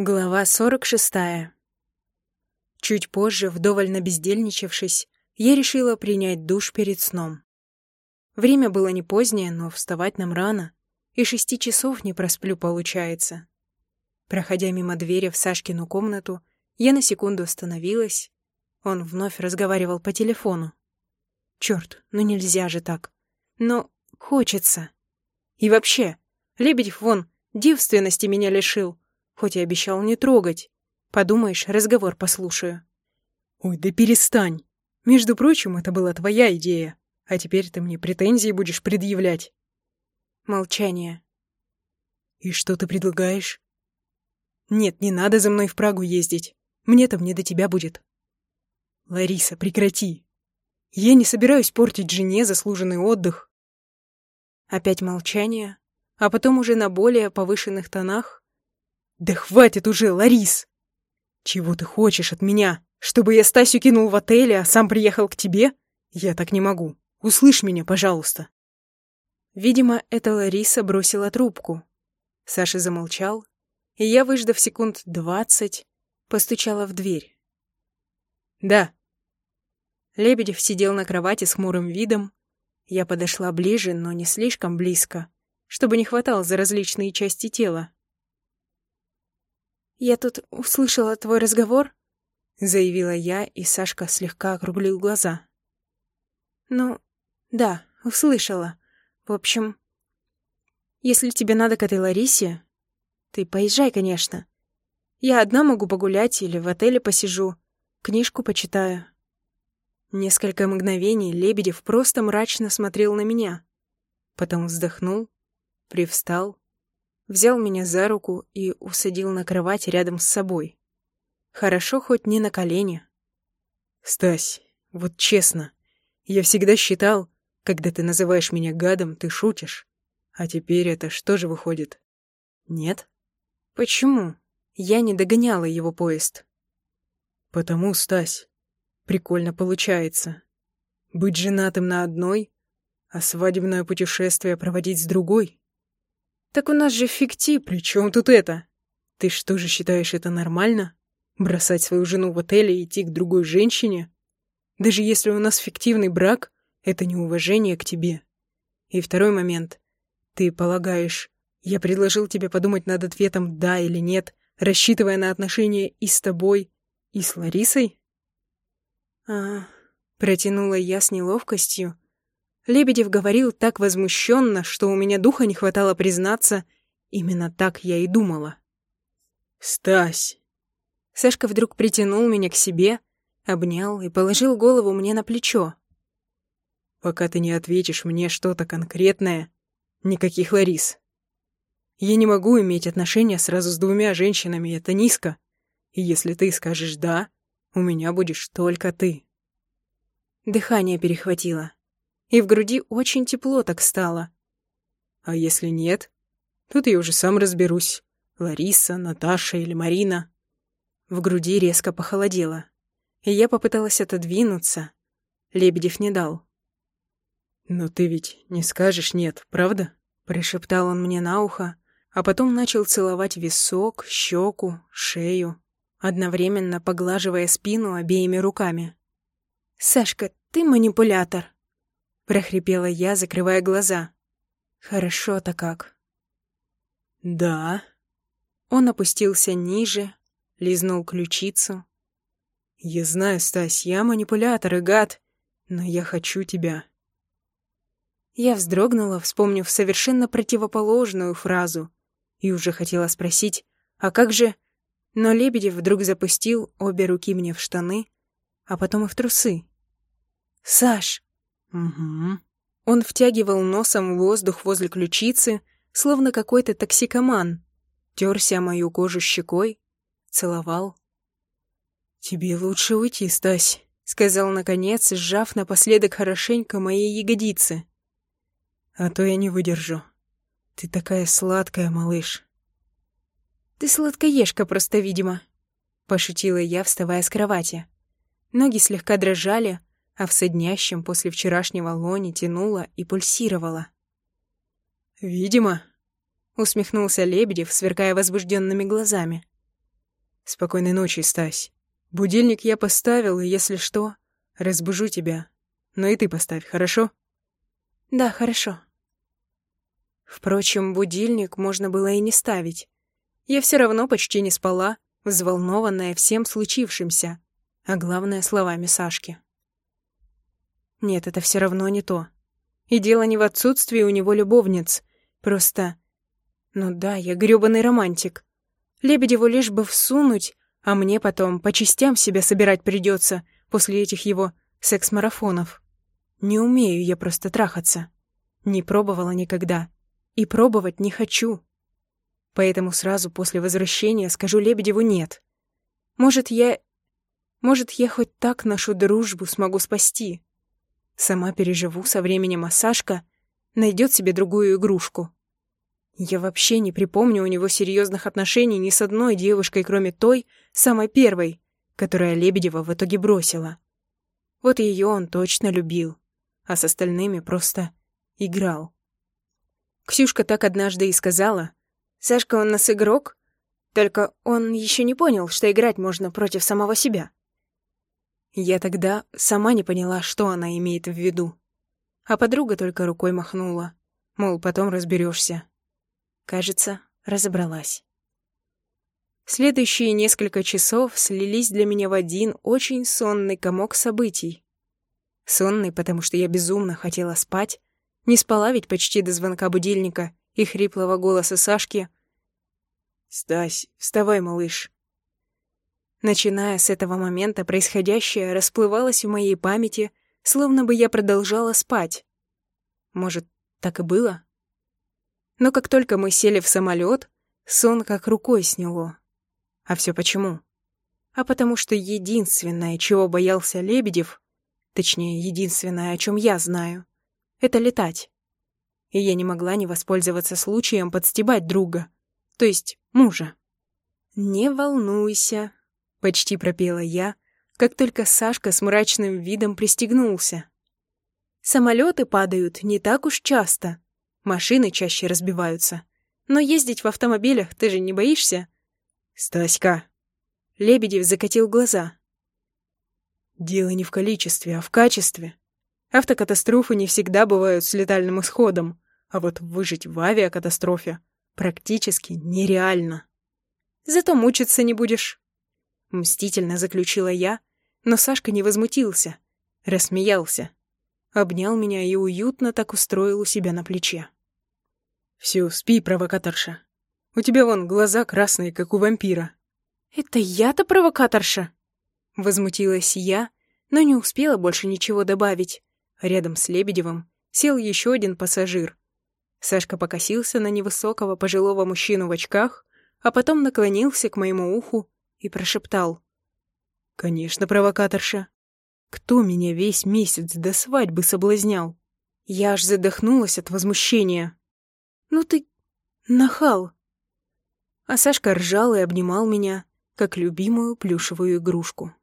Глава 46. Чуть позже, вдоволь набездельничавшись, я решила принять душ перед сном. Время было не позднее, но вставать нам рано, и шести часов не просплю получается. Проходя мимо двери в Сашкину комнату, я на секунду остановилась. Он вновь разговаривал по телефону. Чёрт, ну нельзя же так. Но хочется. И вообще, Лебедев вон девственности меня лишил хоть и обещал не трогать. Подумаешь, разговор послушаю. Ой, да перестань. Между прочим, это была твоя идея, а теперь ты мне претензии будешь предъявлять. Молчание. И что ты предлагаешь? Нет, не надо за мной в Прагу ездить. мне там не до тебя будет. Лариса, прекрати. Я не собираюсь портить жене заслуженный отдых. Опять молчание, а потом уже на более повышенных тонах «Да хватит уже, Ларис!» «Чего ты хочешь от меня? Чтобы я Стасю кинул в отеле, а сам приехал к тебе? Я так не могу. Услышь меня, пожалуйста!» Видимо, эта Лариса бросила трубку. Саша замолчал, и я, выждав секунд двадцать, постучала в дверь. «Да». Лебедев сидел на кровати с хмурым видом. Я подошла ближе, но не слишком близко, чтобы не хватало за различные части тела. «Я тут услышала твой разговор», — заявила я, и Сашка слегка округлил глаза. «Ну, да, услышала. В общем, если тебе надо к этой Ларисе, ты поезжай, конечно. Я одна могу погулять или в отеле посижу, книжку почитаю». Несколько мгновений Лебедев просто мрачно смотрел на меня. Потом вздохнул, привстал взял меня за руку и усадил на кровать рядом с собой. Хорошо хоть не на колени. «Стась, вот честно, я всегда считал, когда ты называешь меня гадом, ты шутишь. А теперь это что же выходит? Нет? Почему? Я не догоняла его поезд. Потому, Стась, прикольно получается. Быть женатым на одной, а свадебное путешествие проводить с другой. «Так у нас же фикти, при чем тут это? Ты что же считаешь это нормально? Бросать свою жену в отеле и идти к другой женщине? Даже если у нас фиктивный брак, это неуважение к тебе. И второй момент. Ты полагаешь, я предложил тебе подумать над ответом «да» или «нет», рассчитывая на отношения и с тобой, и с Ларисой? А, протянула я с неловкостью, Лебедев говорил так возмущенно, что у меня духа не хватало признаться, именно так я и думала. «Стась!» Сашка вдруг притянул меня к себе, обнял и положил голову мне на плечо. «Пока ты не ответишь мне что-то конкретное, никаких Ларис. Я не могу иметь отношения сразу с двумя женщинами, это низко. И если ты скажешь «да», у меня будешь только ты». Дыхание перехватило и в груди очень тепло так стало. А если нет, тут я уже сам разберусь. Лариса, Наташа или Марина. В груди резко похолодело, и я попыталась отодвинуться. Лебедев не дал. «Но ты ведь не скажешь «нет», правда?» — пришептал он мне на ухо, а потом начал целовать висок, щеку, шею, одновременно поглаживая спину обеими руками. «Сашка, ты манипулятор!» Прохрипела я, закрывая глаза. Хорошо-то как. Да. Он опустился ниже, лизнул ключицу. Я знаю, Стась, я манипулятор и гад, но я хочу тебя. Я вздрогнула, вспомнив совершенно противоположную фразу, и уже хотела спросить, а как же... Но Лебедев вдруг запустил обе руки мне в штаны, а потом и в трусы. «Саш!» Угу. Он втягивал носом воздух возле ключицы, словно какой-то токсикоман. Терся мою кожу щекой, целовал. «Тебе лучше уйти, Стась», — сказал наконец, сжав напоследок хорошенько мои ягодицы. «А то я не выдержу. Ты такая сладкая, малыш». «Ты сладкоежка просто, видимо», — пошутила я, вставая с кровати. Ноги слегка дрожали, а в соднящем после вчерашнего лоне тянуло и пульсировало. «Видимо», — усмехнулся Лебедев, сверкая возбужденными глазами. Спокойной ночи, Стась. Будильник я поставил, и если что, разбужу тебя. Но и ты поставь, хорошо? Да, хорошо. Впрочем, будильник можно было и не ставить. Я все равно почти не спала, взволнованная всем случившимся, а главное — словами Сашки. Нет, это все равно не то. И дело не в отсутствии у него любовниц. Просто... Ну да, я грёбаный романтик. Лебедеву лишь бы всунуть, а мне потом по частям себя собирать придется после этих его секс-марафонов. Не умею я просто трахаться. Не пробовала никогда. И пробовать не хочу. Поэтому сразу после возвращения скажу Лебедеву «нет». Может, я... Может, я хоть так нашу дружбу смогу спасти. Сама переживу со временем, а найдет себе другую игрушку. Я вообще не припомню у него серьезных отношений ни с одной девушкой, кроме той, самой первой, которая Лебедева в итоге бросила. Вот ее он точно любил, а с остальными просто играл. Ксюшка так однажды и сказала. «Сашка, он нас игрок, только он еще не понял, что играть можно против самого себя». Я тогда сама не поняла, что она имеет в виду. А подруга только рукой махнула. Мол, потом разберешься. Кажется, разобралась. Следующие несколько часов слились для меня в один очень сонный комок событий. Сонный, потому что я безумно хотела спать. Не спала ведь почти до звонка будильника и хриплого голоса Сашки. «Стась, вставай, малыш». Начиная с этого момента, происходящее расплывалось в моей памяти, словно бы я продолжала спать. Может, так и было? Но как только мы сели в самолет, сон как рукой сняло. А все почему? А потому что единственное, чего боялся Лебедев, точнее, единственное, о чем я знаю, это летать. И я не могла не воспользоваться случаем подстебать друга, то есть мужа. «Не волнуйся», — почти пропела я, как только Сашка с мрачным видом пристегнулся. «Самолеты падают не так уж часто, машины чаще разбиваются. Но ездить в автомобилях ты же не боишься?» «Стаська!» Лебедев закатил глаза. «Дело не в количестве, а в качестве. Автокатастрофы не всегда бывают с летальным исходом, а вот выжить в авиакатастрофе практически нереально. Зато мучиться не будешь». Мстительно заключила я, но Сашка не возмутился, рассмеялся, обнял меня и уютно так устроил у себя на плече. «Всё, спи, провокаторша. У тебя вон глаза красные, как у вампира». «Это я-то провокаторша?» Возмутилась я, но не успела больше ничего добавить. Рядом с Лебедевым сел еще один пассажир. Сашка покосился на невысокого пожилого мужчину в очках, а потом наклонился к моему уху и прошептал. «Конечно, провокаторша. Кто меня весь месяц до свадьбы соблазнял?» Я аж задохнулась от возмущения. «Ну ты нахал!» А Сашка ржал и обнимал меня, как любимую плюшевую игрушку.